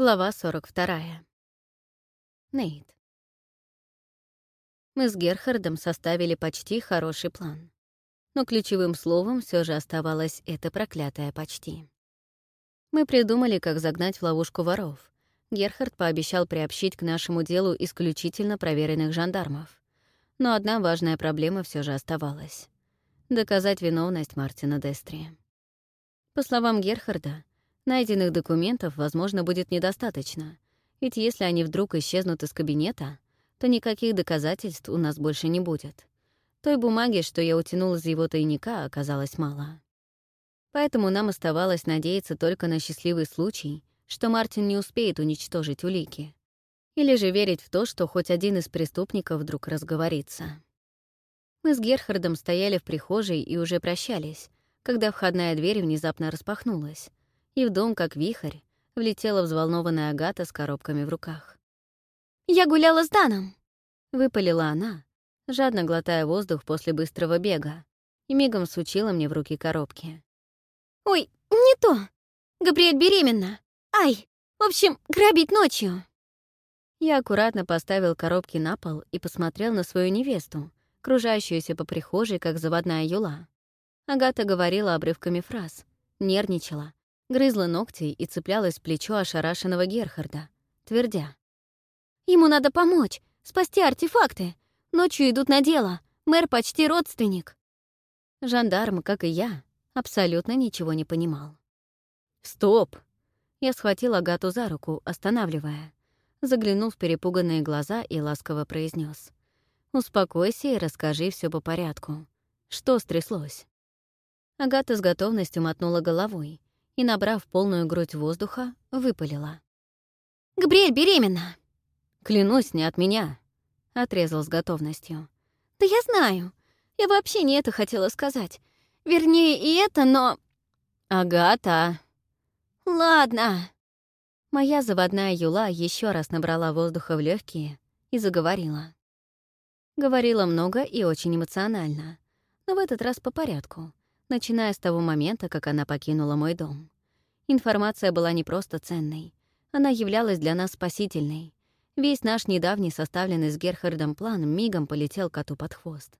Глава 42. Нейт. Мы с Герхардом составили почти хороший план. Но ключевым словом все же оставалось это проклятое «почти». Мы придумали, как загнать в ловушку воров. Герхард пообещал приобщить к нашему делу исключительно проверенных жандармов. Но одна важная проблема все же оставалась — доказать виновность Мартина Дестри. По словам Герхарда, Найденных документов, возможно, будет недостаточно, ведь если они вдруг исчезнут из кабинета, то никаких доказательств у нас больше не будет. Той бумаги, что я утянул из его тайника, оказалось мало. Поэтому нам оставалось надеяться только на счастливый случай, что Мартин не успеет уничтожить улики. Или же верить в то, что хоть один из преступников вдруг разговорится. Мы с Герхардом стояли в прихожей и уже прощались, когда входная дверь внезапно распахнулась, и в дом, как вихрь, влетела взволнованная Агата с коробками в руках. «Я гуляла с Даном!» — выпалила она, жадно глотая воздух после быстрого бега, и мигом сучила мне в руки коробки. «Ой, не то! Габриэль беременна! Ай! В общем, грабить ночью!» Я аккуратно поставил коробки на пол и посмотрел на свою невесту, кружащуюся по прихожей, как заводная юла. Агата говорила обрывками фраз, нервничала, грызла ногти и цеплялась плечо ошарашенного Герхарда, твердя. «Ему надо помочь, спасти артефакты. Ночью идут на дело. Мэр почти родственник». Жандарм, как и я, абсолютно ничего не понимал. «Стоп!» Я схватил Агату за руку, останавливая. Заглянул в перепуганные глаза и ласково произнес: «Успокойся и расскажи все по порядку. Что стряслось?» Агата с готовностью мотнула головой, и, набрав полную грудь воздуха, выпалила. «Габриэль беременна!» «Клянусь, не от меня!» — отрезал с готовностью. «Да я знаю. Я вообще не это хотела сказать. Вернее, и это, но...» «Агата!» «Ладно!» Моя заводная юла еще раз набрала воздуха в легкие и заговорила. Говорила много и очень эмоционально, но в этот раз по порядку — начиная с того момента, как она покинула мой дом. Информация была не просто ценной. Она являлась для нас спасительной. Весь наш недавний составленный с Герхардом план мигом полетел коту под хвост.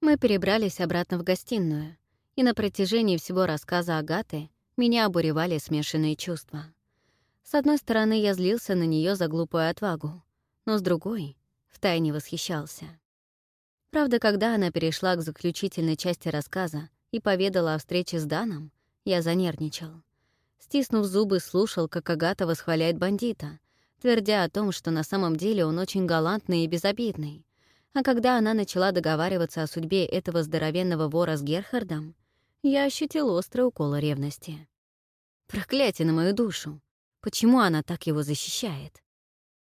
Мы перебрались обратно в гостиную, и на протяжении всего рассказа Агаты меня обуревали смешанные чувства. С одной стороны, я злился на нее за глупую отвагу, но с другой — втайне восхищался. Правда, когда она перешла к заключительной части рассказа, и поведала о встрече с Даном, я занервничал. Стиснув зубы, слушал, как Агата восхваляет бандита, твердя о том, что на самом деле он очень галантный и безобидный. А когда она начала договариваться о судьбе этого здоровенного вора с Герхардом, я ощутил острый укол ревности. Проклятие на мою душу! Почему она так его защищает?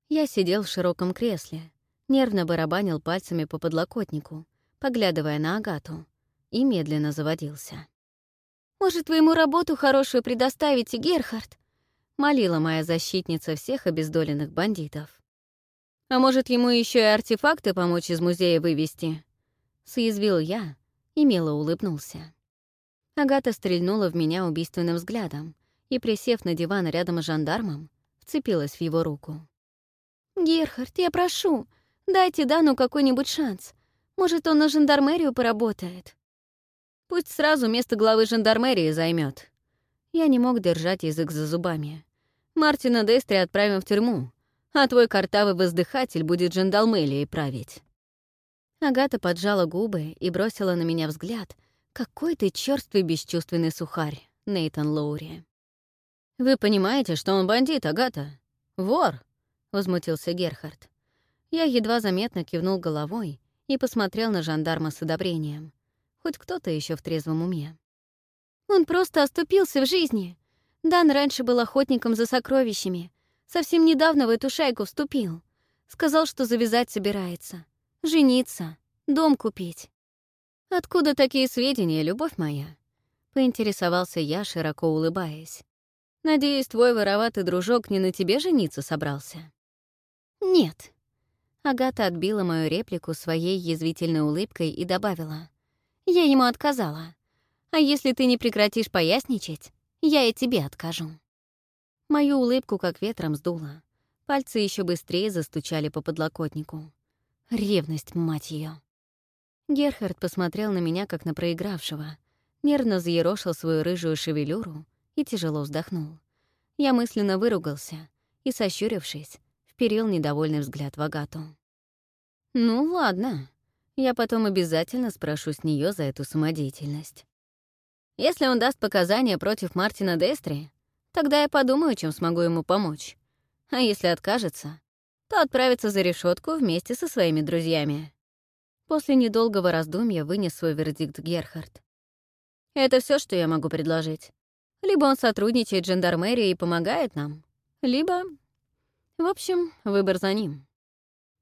Я сидел в широком кресле, нервно барабанил пальцами по подлокотнику, поглядывая на Агату — и медленно заводился. «Может, вы работу хорошую предоставите, Герхард?» — молила моя защитница всех обездоленных бандитов. «А может, ему еще и артефакты помочь из музея вывести?» — соязвил я и мило улыбнулся. Агата стрельнула в меня убийственным взглядом и, присев на диван рядом с жандармом, вцепилась в его руку. «Герхард, я прошу, дайте Дану какой-нибудь шанс. Может, он на жандармерию поработает?» Пусть сразу место главы жандармерии займет. Я не мог держать язык за зубами. Мартина Дестри отправим в тюрьму, а твой картавый воздыхатель будет жандармерией править. Агата поджала губы и бросила на меня взгляд. «Какой ты черствый бесчувственный сухарь, Нейтан Лоури!» «Вы понимаете, что он бандит, Агата? Вор!» — возмутился Герхард. Я едва заметно кивнул головой и посмотрел на жандарма с одобрением. Хоть кто-то еще в трезвом уме. Он просто оступился в жизни. Дан раньше был охотником за сокровищами. Совсем недавно в эту шайку вступил. Сказал, что завязать собирается. Жениться. Дом купить. «Откуда такие сведения, любовь моя?» — поинтересовался я, широко улыбаясь. «Надеюсь, твой вороватый дружок не на тебе жениться собрался?» «Нет». Агата отбила мою реплику своей язвительной улыбкой и добавила — я ему отказала. А если ты не прекратишь поясничать, я и тебе откажу». Мою улыбку как ветром сдуло. Пальцы еще быстрее застучали по подлокотнику. Ревность, мать ее. Герхард посмотрел на меня, как на проигравшего, нервно заерошил свою рыжую шевелюру и тяжело вздохнул. Я мысленно выругался и, сощурившись, вперил недовольный взгляд в Агату. «Ну ладно», я потом обязательно спрошу с нее за эту самодеятельность. Если он даст показания против Мартина Дестри, тогда я подумаю, чем смогу ему помочь. А если откажется, то отправится за решетку вместе со своими друзьями. После недолгого раздумья вынес свой вердикт Герхард. Это все, что я могу предложить. Либо он сотрудничает с жандармерией и помогает нам, либо... В общем, выбор за ним.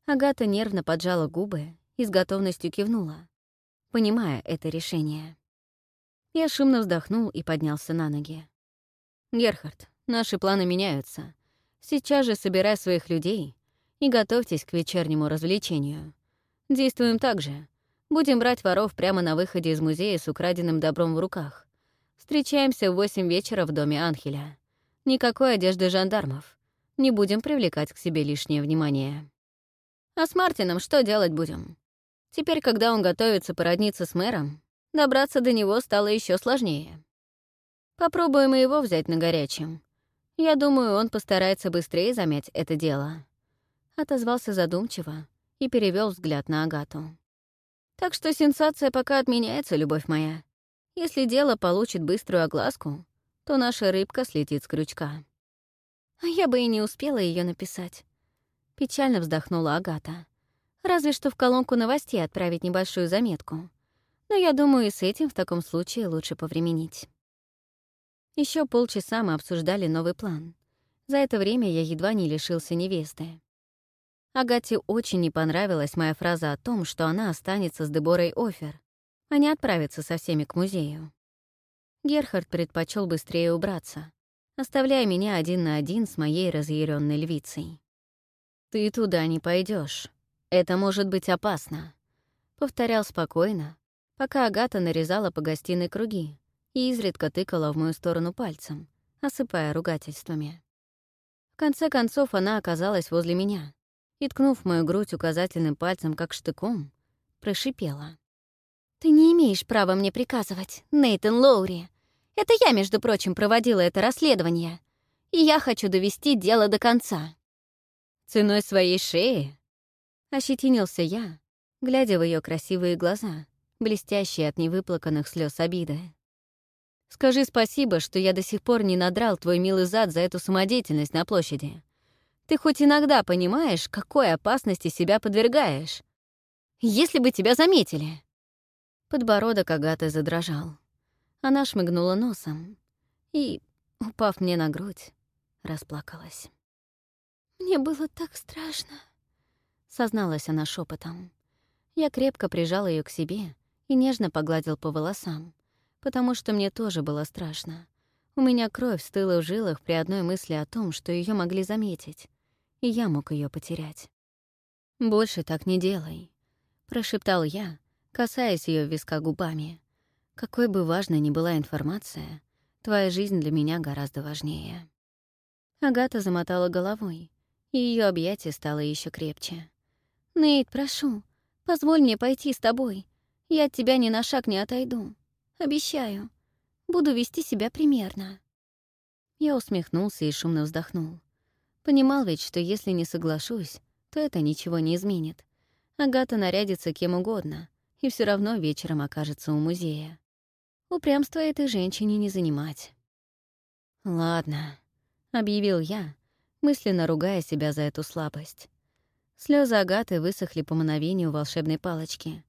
Агата нервно поджала губы, и с готовностью кивнула, понимая это решение. Я шумно вздохнул и поднялся на ноги. «Герхард, наши планы меняются. Сейчас же собирай своих людей и готовьтесь к вечернему развлечению. Действуем так же. Будем брать воров прямо на выходе из музея с украденным добром в руках. Встречаемся в восемь вечера в доме Анхеля. Никакой одежды жандармов. Не будем привлекать к себе лишнее внимание. А с Мартином что делать будем? Теперь, когда он готовится породниться с мэром, добраться до него стало еще сложнее. Попробуем его взять на горячем. Я думаю, он постарается быстрее замять это дело. Отозвался задумчиво и перевел взгляд на Агату. Так что сенсация пока отменяется, любовь моя. Если дело получит быструю огласку, то наша рыбка слетит с крючка. А я бы и не успела ее написать. Печально вздохнула Агата. Разве что в колонку новостей отправить небольшую заметку. Но я думаю, и с этим в таком случае лучше повременить. Еще полчаса мы обсуждали новый план. За это время я едва не лишился невесты. Агате очень не понравилась моя фраза о том, что она останется с Деборой Офер, а не отправится со всеми к музею. Герхард предпочел быстрее убраться, оставляя меня один на один с моей разъяренной львицей. «Ты туда не пойдешь, «Это может быть опасно», — повторял спокойно, пока Агата нарезала по гостиной круги и изредка тыкала в мою сторону пальцем, осыпая ругательствами. В конце концов она оказалась возле меня и, ткнув мою грудь указательным пальцем как штыком, прошипела. «Ты не имеешь права мне приказывать, Нейтан Лоури. Это я, между прочим, проводила это расследование, и я хочу довести дело до конца». «Ценой своей шеи?» Ощетинился я, глядя в ее красивые глаза, блестящие от невыплаканных слез обиды. «Скажи спасибо, что я до сих пор не надрал твой милый зад за эту самодеятельность на площади. Ты хоть иногда понимаешь, какой опасности себя подвергаешь? Если бы тебя заметили!» Подбородок Агаты задрожал. Она шмыгнула носом и, упав мне на грудь, расплакалась. «Мне было так страшно», созналась она шепотом. Я крепко прижал ее к себе и нежно погладил по волосам, потому что мне тоже было страшно. У меня кровь стыла в жилах при одной мысли о том, что ее могли заметить, и я мог ее потерять. «Больше так не делай», — прошептал я, касаясь ее виска губами. «Какой бы важной ни была информация, твоя жизнь для меня гораздо важнее». Агата замотала головой, и ее объятие стало еще крепче. «Нейт, прошу, позволь мне пойти с тобой. Я от тебя ни на шаг не отойду. Обещаю. Буду вести себя примерно». Я усмехнулся и шумно вздохнул. Понимал ведь, что если не соглашусь, то это ничего не изменит. Агата нарядится кем угодно и все равно вечером окажется у музея. Упрямство этой женщине не занимать. «Ладно», — объявил я, мысленно ругая себя за эту слабость. Слёзы Агаты высохли по мановению волшебной палочки.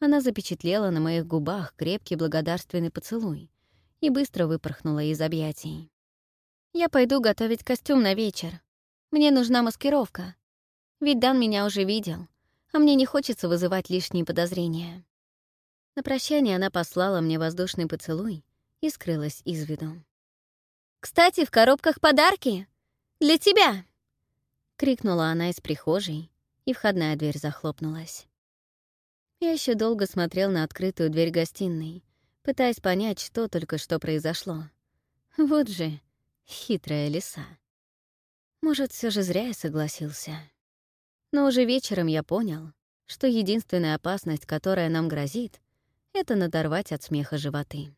Она запечатлела на моих губах крепкий благодарственный поцелуй и быстро выпорхнула из объятий. «Я пойду готовить костюм на вечер. Мне нужна маскировка. Ведь Дан меня уже видел, а мне не хочется вызывать лишние подозрения». На прощание она послала мне воздушный поцелуй и скрылась из виду. «Кстати, в коробках подарки! Для тебя!» — крикнула она из прихожей, и входная дверь захлопнулась. Я еще долго смотрел на открытую дверь гостиной, пытаясь понять, что только что произошло. Вот же хитрая лиса. Может, все же зря я согласился. Но уже вечером я понял, что единственная опасность, которая нам грозит, это надорвать от смеха животы.